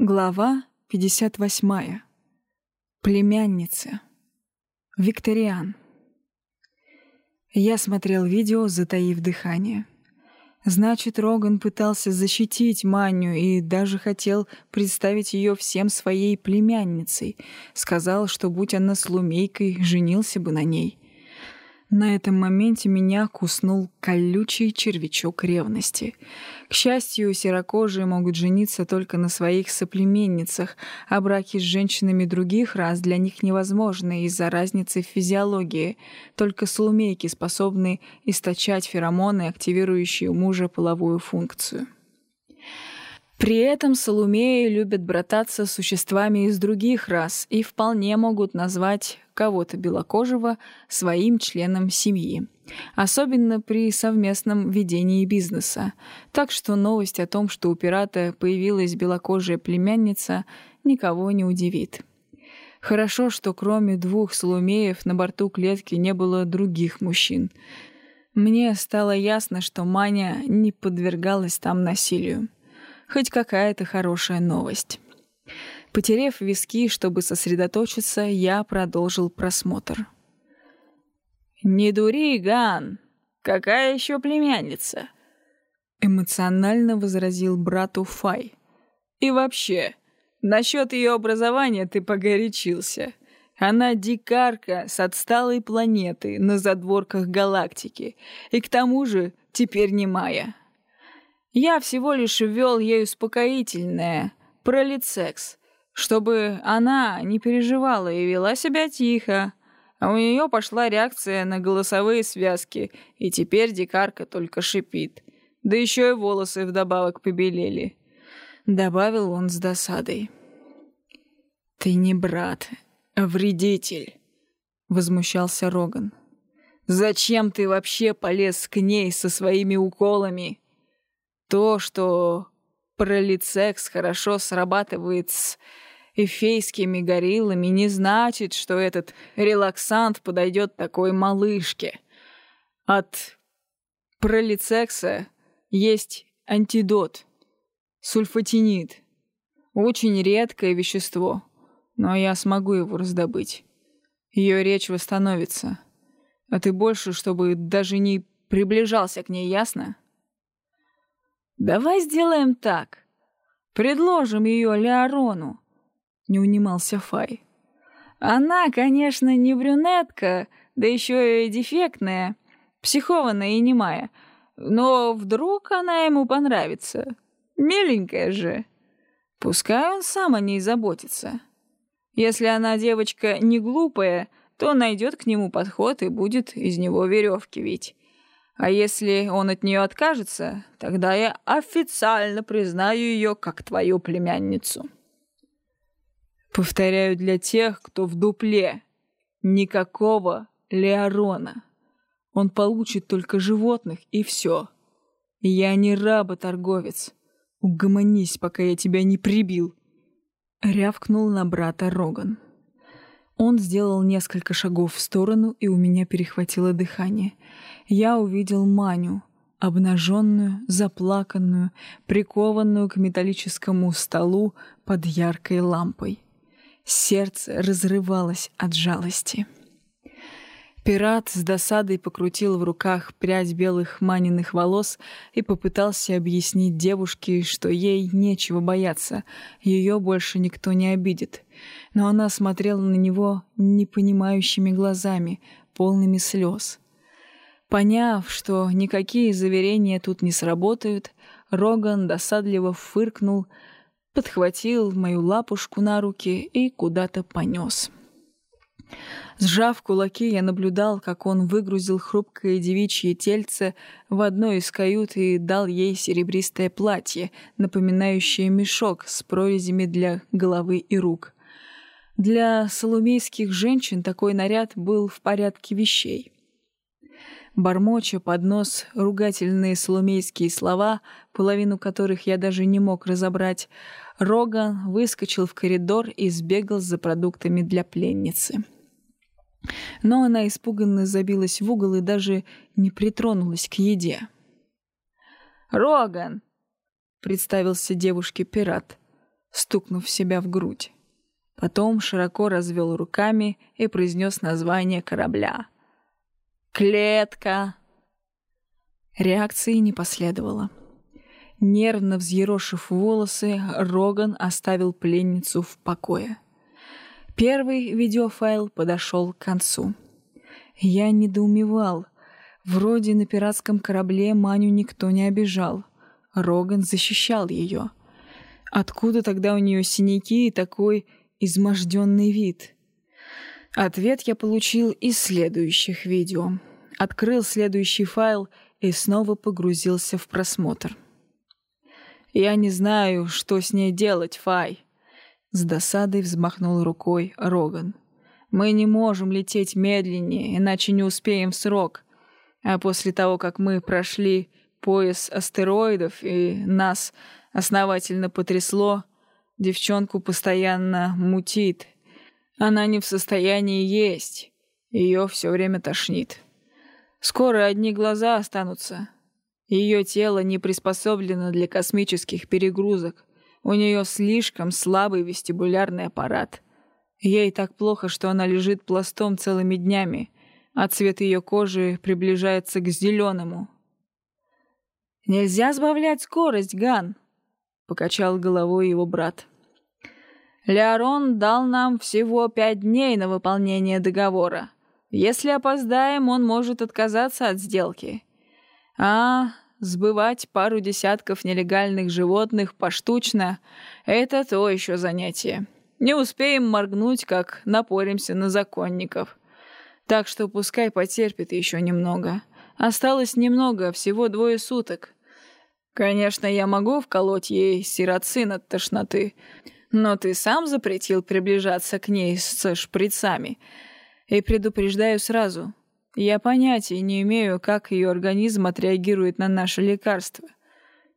Глава 58. Племянница. Викториан. Я смотрел видео, затаив дыхание. Значит, Роган пытался защитить Маню и даже хотел представить ее всем своей племянницей. Сказал, что будь она слумейкой, женился бы на ней. На этом моменте меня куснул колючий червячок ревности. К счастью, серокожие могут жениться только на своих соплеменницах, а браки с женщинами других рас для них невозможны из-за разницы в физиологии. Только слумейки способны источать феромоны, активирующие у мужа половую функцию. При этом Солумеи любят брататься с существами из других рас и вполне могут назвать кого-то белокожего своим членом семьи. Особенно при совместном ведении бизнеса. Так что новость о том, что у пирата появилась белокожая племянница, никого не удивит. Хорошо, что кроме двух Солумеев на борту клетки не было других мужчин. Мне стало ясно, что Маня не подвергалась там насилию хоть какая-то хорошая новость. Потерев виски, чтобы сосредоточиться, я продолжил просмотр. «Не дури, Ган! Какая еще племянница?» Эмоционально возразил брату Фай. «И вообще, насчет ее образования ты погорячился. Она дикарка с отсталой планеты на задворках галактики, и к тому же теперь не Майя. Я всего лишь ввел ей успокоительное, пролицекс, чтобы она не переживала и вела себя тихо. А у нее пошла реакция на голосовые связки, и теперь дикарка только шипит. Да еще и волосы вдобавок побелели. Добавил он с досадой. «Ты не брат, а вредитель», — возмущался Роган. «Зачем ты вообще полез к ней со своими уколами?» То, что пролицекс хорошо срабатывает с эфейскими гориллами, не значит, что этот релаксант подойдет такой малышке. От пролицекса есть антидот — сульфатинид. Очень редкое вещество, но я смогу его раздобыть. Ее речь восстановится. А ты больше, чтобы даже не приближался к ней, ясно? «Давай сделаем так. Предложим ее Леорону», — не унимался Фай. «Она, конечно, не брюнетка, да еще и дефектная, психованная и немая, но вдруг она ему понравится. Миленькая же. Пускай он сам о ней заботится. Если она девочка не глупая, то найдет к нему подход и будет из него веревки вить. А если он от нее откажется, тогда я официально признаю ее как твою племянницу. Повторяю для тех, кто в дупле. Никакого Леорона. Он получит только животных, и все. Я не раба-торговец. Угомонись, пока я тебя не прибил. Рявкнул на брата Роган. Он сделал несколько шагов в сторону, и у меня перехватило дыхание. Я увидел Маню, обнаженную, заплаканную, прикованную к металлическому столу под яркой лампой. Сердце разрывалось от жалости. Пират с досадой покрутил в руках прядь белых маниных волос и попытался объяснить девушке, что ей нечего бояться, ее больше никто не обидит. Но она смотрела на него непонимающими глазами, полными слез. Поняв, что никакие заверения тут не сработают, Роган досадливо фыркнул, подхватил мою лапушку на руки и куда-то понес. Сжав кулаки, я наблюдал, как он выгрузил хрупкое девичье тельце в одной из кают и дал ей серебристое платье, напоминающее мешок с прорезями для головы и рук. Для солумейских женщин такой наряд был в порядке вещей. Бормоча под нос ругательные солумейские слова, половину которых я даже не мог разобрать, Роган выскочил в коридор и сбегал за продуктами для пленницы. Но она испуганно забилась в угол и даже не притронулась к еде. «Роган!» — представился девушке пират. стукнув себя в грудь. Потом широко развел руками и произнес название корабля. «Клетка!» Реакции не последовало. Нервно взъерошив волосы, Роган оставил пленницу в покое. Первый видеофайл подошел к концу. Я недоумевал. Вроде на пиратском корабле Маню никто не обижал. Роган защищал ее. Откуда тогда у нее синяки и такой изможденный вид? Ответ я получил из следующих видео. Открыл следующий файл и снова погрузился в просмотр. «Я не знаю, что с ней делать, Фай!» С досадой взмахнул рукой Роган. «Мы не можем лететь медленнее, иначе не успеем в срок. А после того, как мы прошли пояс астероидов и нас основательно потрясло, девчонку постоянно мутит. Она не в состоянии есть, ее все время тошнит. Скоро одни глаза останутся. Ее тело не приспособлено для космических перегрузок. У нее слишком слабый вестибулярный аппарат. Ей так плохо, что она лежит пластом целыми днями, а цвет ее кожи приближается к зеленому. «Нельзя сбавлять скорость, Ган!» — покачал головой его брат. «Леорон дал нам всего пять дней на выполнение договора. Если опоздаем, он может отказаться от сделки. А сбывать пару десятков нелегальных животных поштучно — это то еще занятие. Не успеем моргнуть, как напоримся на законников. Так что пускай потерпит еще немного. Осталось немного, всего двое суток. Конечно, я могу вколоть ей сироцин от тошноты, но ты сам запретил приближаться к ней с шприцами. И предупреждаю сразу, я понятия не имею, как ее организм отреагирует на наше лекарство.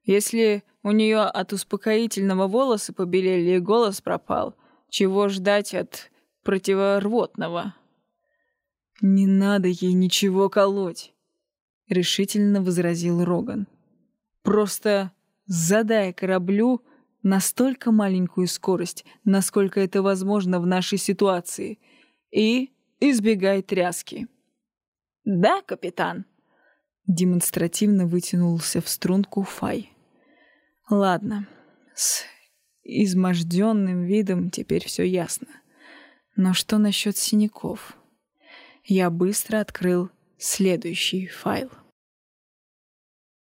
Если у нее от успокоительного волосы побелели и голос пропал, чего ждать от противорвотного? «Не надо ей ничего колоть», — решительно возразил Роган. «Просто задай кораблю настолько маленькую скорость, насколько это возможно в нашей ситуации, и избегай тряски». «Да, капитан?» Демонстративно вытянулся в струнку Фай. «Ладно, с изможденным видом теперь все ясно. Но что насчет синяков?» Я быстро открыл следующий файл.